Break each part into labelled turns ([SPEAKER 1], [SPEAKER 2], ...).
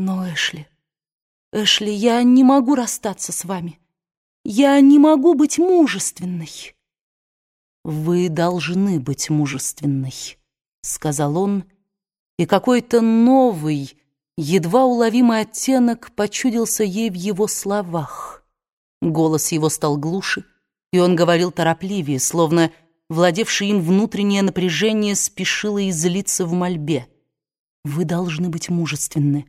[SPEAKER 1] Но, Эшли, Эшли, я не могу расстаться с вами. Я не могу быть мужественной.
[SPEAKER 2] Вы должны быть мужественной, сказал он, и какой-то новый, едва уловимый оттенок почудился ей в его словах. Голос его стал глуше, и он говорил торопливее, словно владевшее им внутреннее напряжение спешило излиться в мольбе. «Вы должны быть мужественны,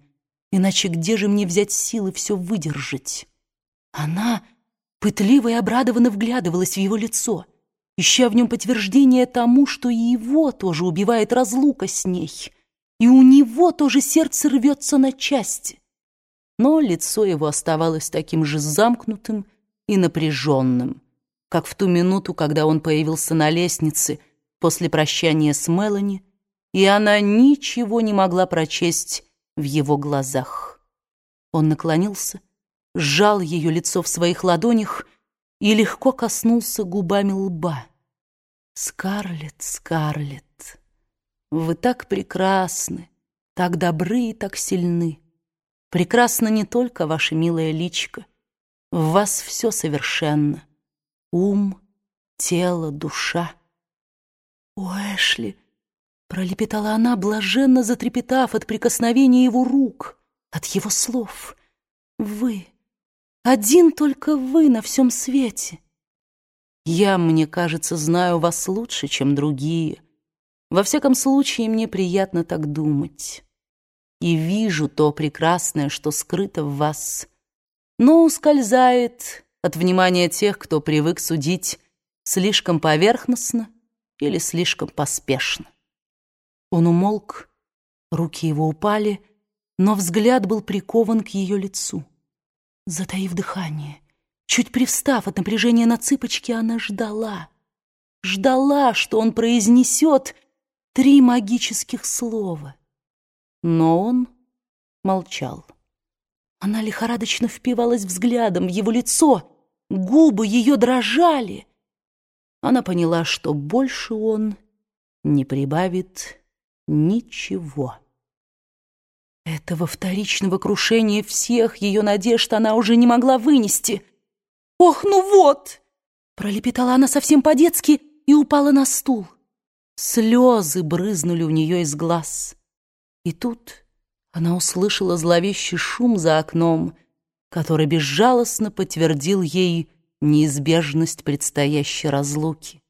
[SPEAKER 2] иначе где же мне взять силы все выдержать?» Она пытливо и обрадованно вглядывалась в его лицо, ища в нем подтверждение тому, что и его тоже убивает разлука с ней, и у него тоже сердце рвется на части. Но лицо его оставалось таким же замкнутым и напряженным, как в ту минуту, когда он появился на лестнице после прощания с Мелани, и она ничего не могла прочесть в его глазах. Он наклонился, сжал ее лицо в своих ладонях и легко коснулся губами лба. «Скарлетт, Скарлетт, вы так прекрасны, так добры и так сильны. Прекрасно не только ваша милая личка, в вас все совершенно ум, тело, душа.
[SPEAKER 1] «О, Эшли!» — пролепетала она, блаженно затрепетав от прикосновения его рук, от его слов. «Вы, один только вы на всем свете!»
[SPEAKER 2] «Я, мне кажется, знаю вас лучше, чем другие. Во всяком случае, мне приятно так думать. И вижу то прекрасное, что скрыто в вас, но ускользает от внимания тех, кто привык судить слишком поверхностно или слишком поспешно. Он умолк, руки его упали, но взгляд был прикован к ее лицу. Затаив дыхание, чуть привстав от напряжения на цыпочки, она ждала, ждала, что он произнесет три магических слова. Но он молчал. Она лихорадочно впивалась взглядом в его лицо, губы ее дрожали. Она поняла, что больше он не прибавит ничего. Этого вторичного крушения всех ее надежд она уже не могла вынести. «Ох, ну вот!» — пролепетала она совсем по-детски и упала на стул. Слезы брызнули у нее из глаз. И тут она услышала зловещий шум за окном, который безжалостно подтвердил ей неизбежность предстоящей разлуки.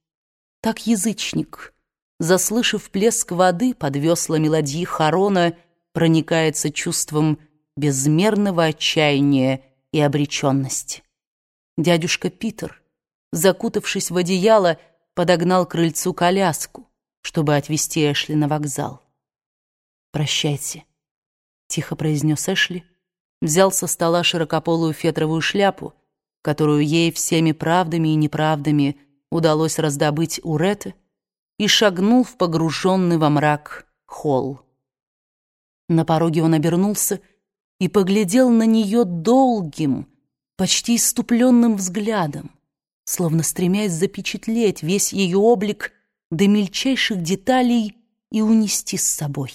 [SPEAKER 2] Так язычник, заслышав плеск воды под веслами ладьи Харона, проникается чувством безмерного отчаяния и обреченности. Дядюшка Питер, закутавшись в одеяло, подогнал к крыльцу коляску, чтобы отвезти Эшли на вокзал. «Прощайте», — тихо произнес Эшли, взял со стола широкополую фетровую шляпу, которую ей всеми правдами и неправдами удалось раздобыть у Ретты, и шагнул в погруженный во мрак холл. На пороге он обернулся и поглядел на нее долгим, почти иступленным взглядом, словно стремясь запечатлеть весь ее облик до мельчайших деталей и унести с собой.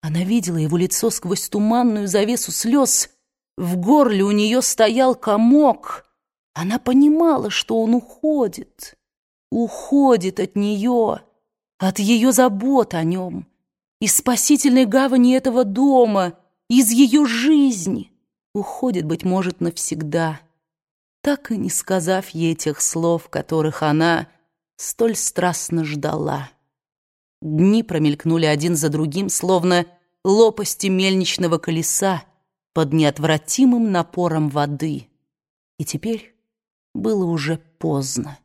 [SPEAKER 2] Она видела его лицо сквозь туманную завесу слез. В горле у нее стоял комок. Она понимала, что он уходит. Уходит от нее, от ее забот о нем, из спасительной гавани этого дома, из ее жизни. Уходит, быть может, навсегда, так и не сказав ей тех слов, которых она столь страстно ждала. Дни промелькнули один за другим, словно лопасти мельничного колеса под неотвратимым напором воды. И теперь было уже поздно.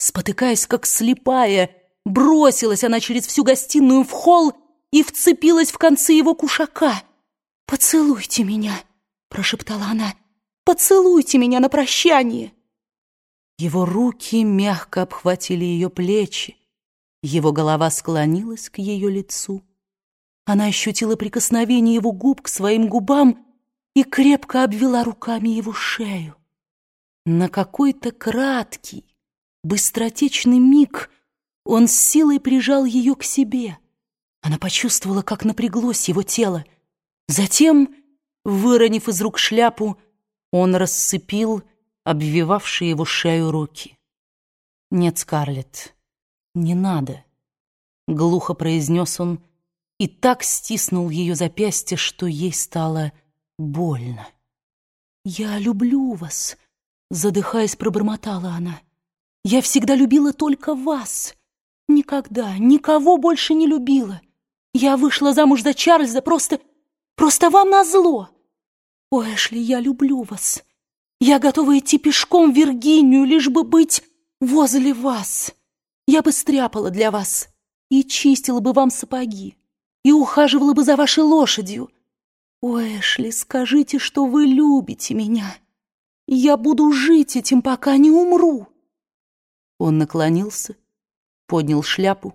[SPEAKER 2] Спотыкаясь, как слепая, бросилась она через всю гостиную в холл и вцепилась в концы его кушака. «Поцелуйте меня!» — прошептала она. «Поцелуйте меня на прощание!» Его руки мягко обхватили ее плечи, его голова склонилась к ее лицу. Она ощутила прикосновение его губ к своим губам и крепко обвела руками его шею. На какой-то краткий, быстротечный миг он с силой прижал ее к себе. Она почувствовала, как напряглось его тело. Затем, выронив из рук шляпу, он рассыпил обвивавшие его шею руки. «Нет, Скарлетт, не надо», — глухо произнес он и так стиснул ее запястье, что ей стало больно. «Я люблю вас», — задыхаясь, пробормотала она. «Я всегда любила только вас. Никогда, никого больше не любила. Я вышла замуж за Чарльза просто... просто вам назло. Ой, Эшли, я люблю вас. Я готова идти пешком в Виргинию, лишь бы быть возле вас. Я бы стряпала для вас и чистила бы вам сапоги, и ухаживала бы за вашей лошадью. О, Эшли, скажите, что вы любите меня. Я буду жить этим, пока не умру. Он наклонился, поднял шляпу,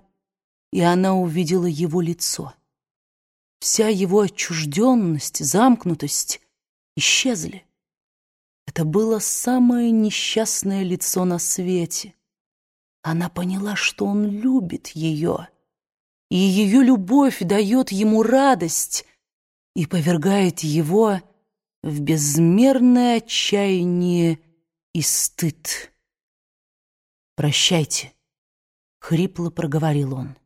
[SPEAKER 2] и она увидела его лицо. Вся его отчужденность, замкнутость исчезли. Это было самое несчастное лицо на свете. Она поняла, что он любит ее, и ее любовь дает ему радость и повергает его в безмерное отчаяние и стыд. «Прощайте», — хрипло проговорил он.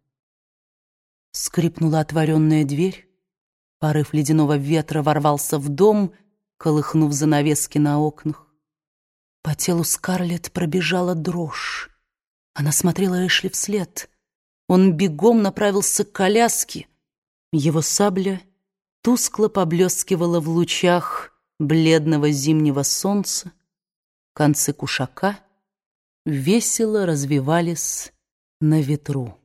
[SPEAKER 2] Скрипнула отворенная дверь, порыв ледяного ветра ворвался в дом — колыхнув занавески на окнах. По телу Скарлетт пробежала дрожь. Она смотрела Эшли вслед. Он бегом направился к коляске. Его сабля тускло поблескивала в лучах бледного зимнего солнца. Концы кушака весело развивались на ветру.